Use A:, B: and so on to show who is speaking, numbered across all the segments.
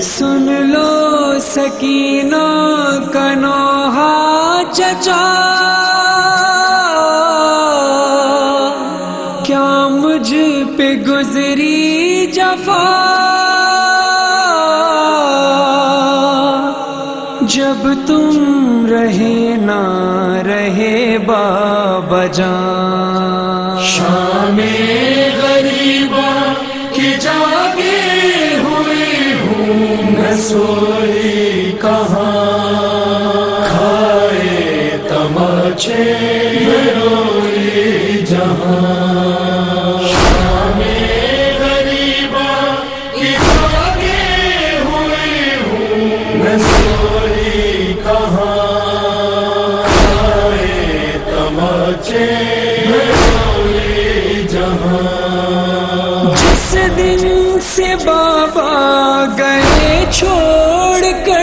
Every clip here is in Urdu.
A: سن لو سکینہ کنوہا چچا کیا مجھ پہ گزری جفا تم رہے نہ رہے بابا جان۔
B: شام غریبا کی جاگے ہوئے ہوں نہ سوئی کہاں۔ کھائے تماچے روئی جہاں۔
A: بابا گئے چھوڑ کر۔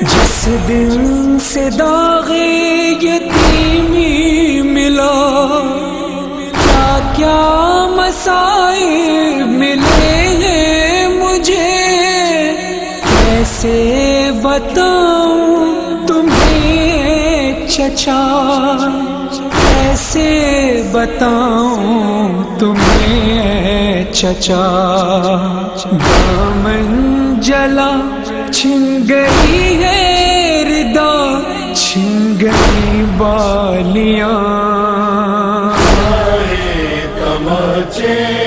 A: جس دن سے داغ یتیمی ملا، کیا کیا مسائل ملے ہیں مجھے؟ کیسے بتاؤں تمہیں چچا؟ کیسے بتاؤں تمہیں چچا دامن جلا چھن گئی ہے ردا چھن گئی بالیاں۔
B: تماچے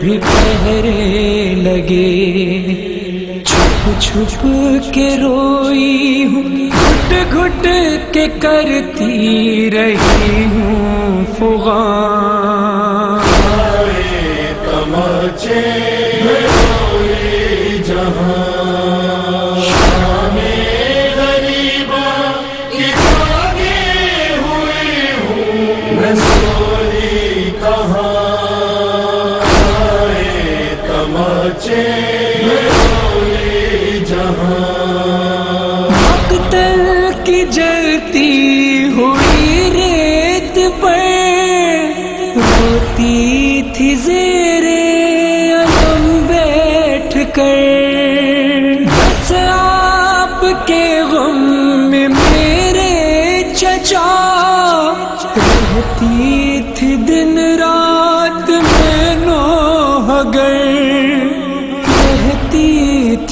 A: بھی پہرے لگے۔ چھپ چھپ کے روئی ہوں، گھٹ گھٹ کے کرتی رہی ہوں
B: فغان تماچے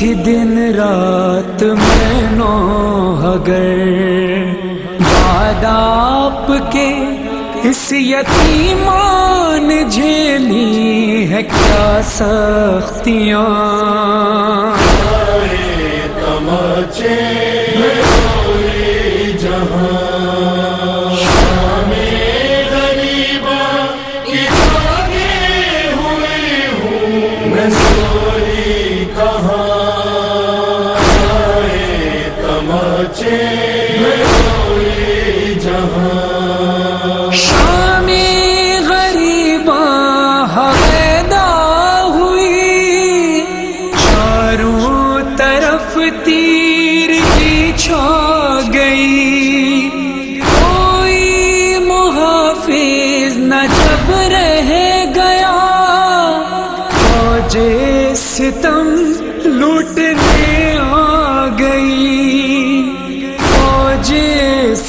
A: تھی دن رات میں نو اگر۔ باد آپ کے اس یتیمان جھیلی ہے کیا سختیاں۔
B: تماچے روئی شام
A: غریباں حویدا ہوئی۔ چاروں طرف تیر کی چھا گئی۔ کوئی محافظ نہ جب رہ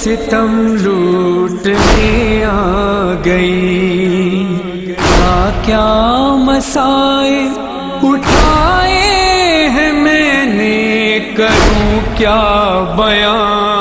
A: ستم لوٹنے آ گئی۔ کیا کیا مسائل اٹھائے ہیں میں نے؟ کروں کیا بیان؟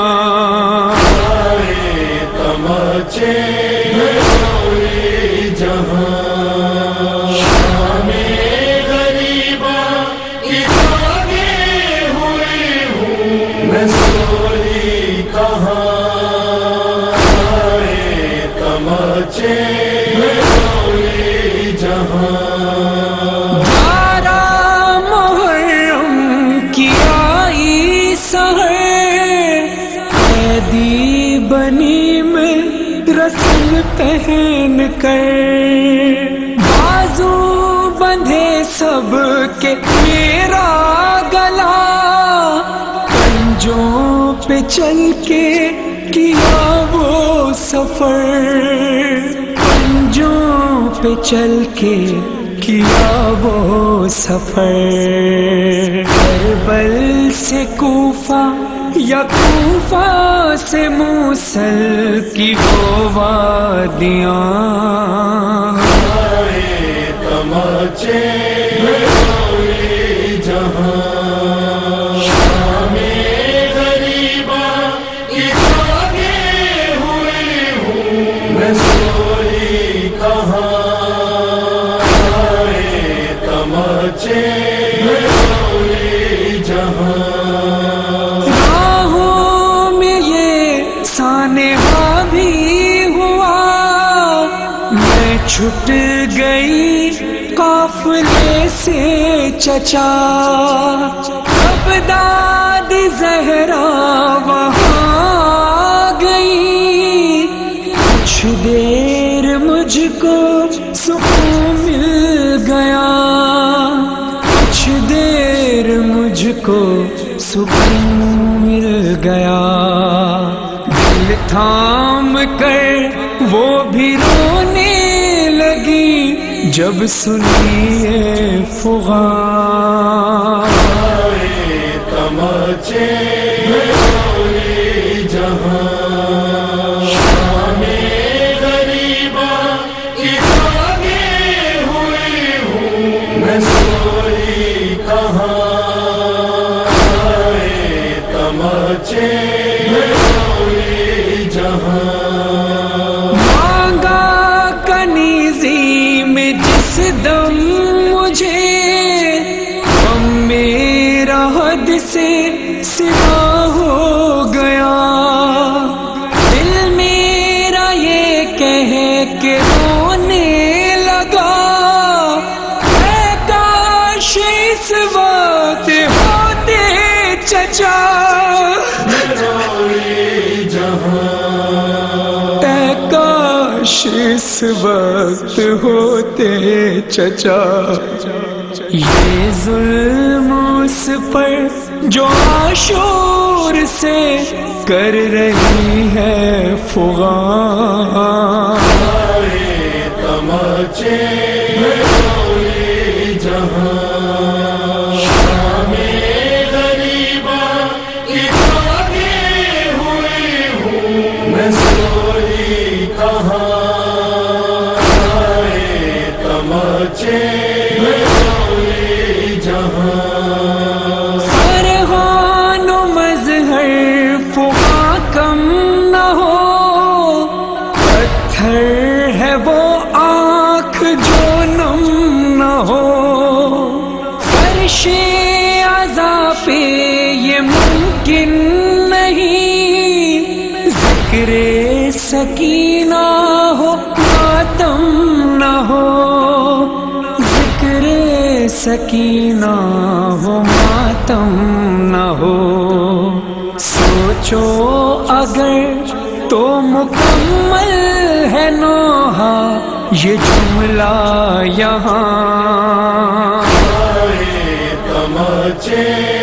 A: بنی میں رسم پہن کر۔ بازو بندھے سب کے میرا گلا۔ پنجوں پہ چل کے کیا وہ سفر۔ پنجوں پہ چل کے کیا وہ سفر۔ کربل سے کوفہ یا سے موسل کی وہ وادیاں
B: آئے تماچے
A: چھٹ گئی قافلے سے چچا۔ اب داد زہرا وہاں گئی۔ کچھ دیر مجھ کو سکون مل گیا۔ کچھ دیر مجھ کو سکون مل گیا۔ دل تھام کر جب سنیے فغان۔
B: آئے تماچے جہاں غریبا کی ہوں میں سوئی کہاں۔ تماچے۔
A: کاش اس وقت ہوتے چچا۔ یہ ظلم اس پر جو شور سے کر رہی ہے فغان
B: تماچے۔
A: ذکر سکینہ ہو ماتم نہ ہو۔ ذکر سکینہ ہو ماتم نہ ہو۔ سوچو اگر تو مکمل ہے نوحہ، یہ جملہ یہاں۔
B: آئے تماچے